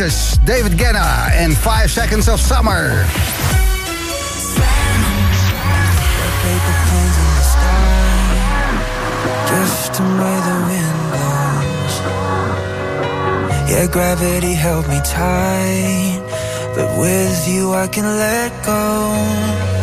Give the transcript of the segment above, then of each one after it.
Galantis, David Guetta en 5 Seconds of Summer. Yeah, gravity held me tight, but with you I can let go.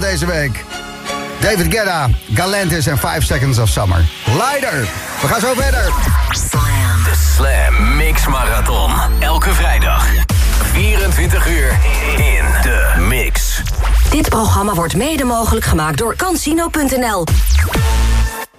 Deze week. David Guetta, Galantis en 5 Seconds of Summer. Leider, we gaan zo verder. De Slam Mix Marathon. Elke vrijdag. 24 uur in de mix. Dit programma wordt mede mogelijk gemaakt door Cansino.nl.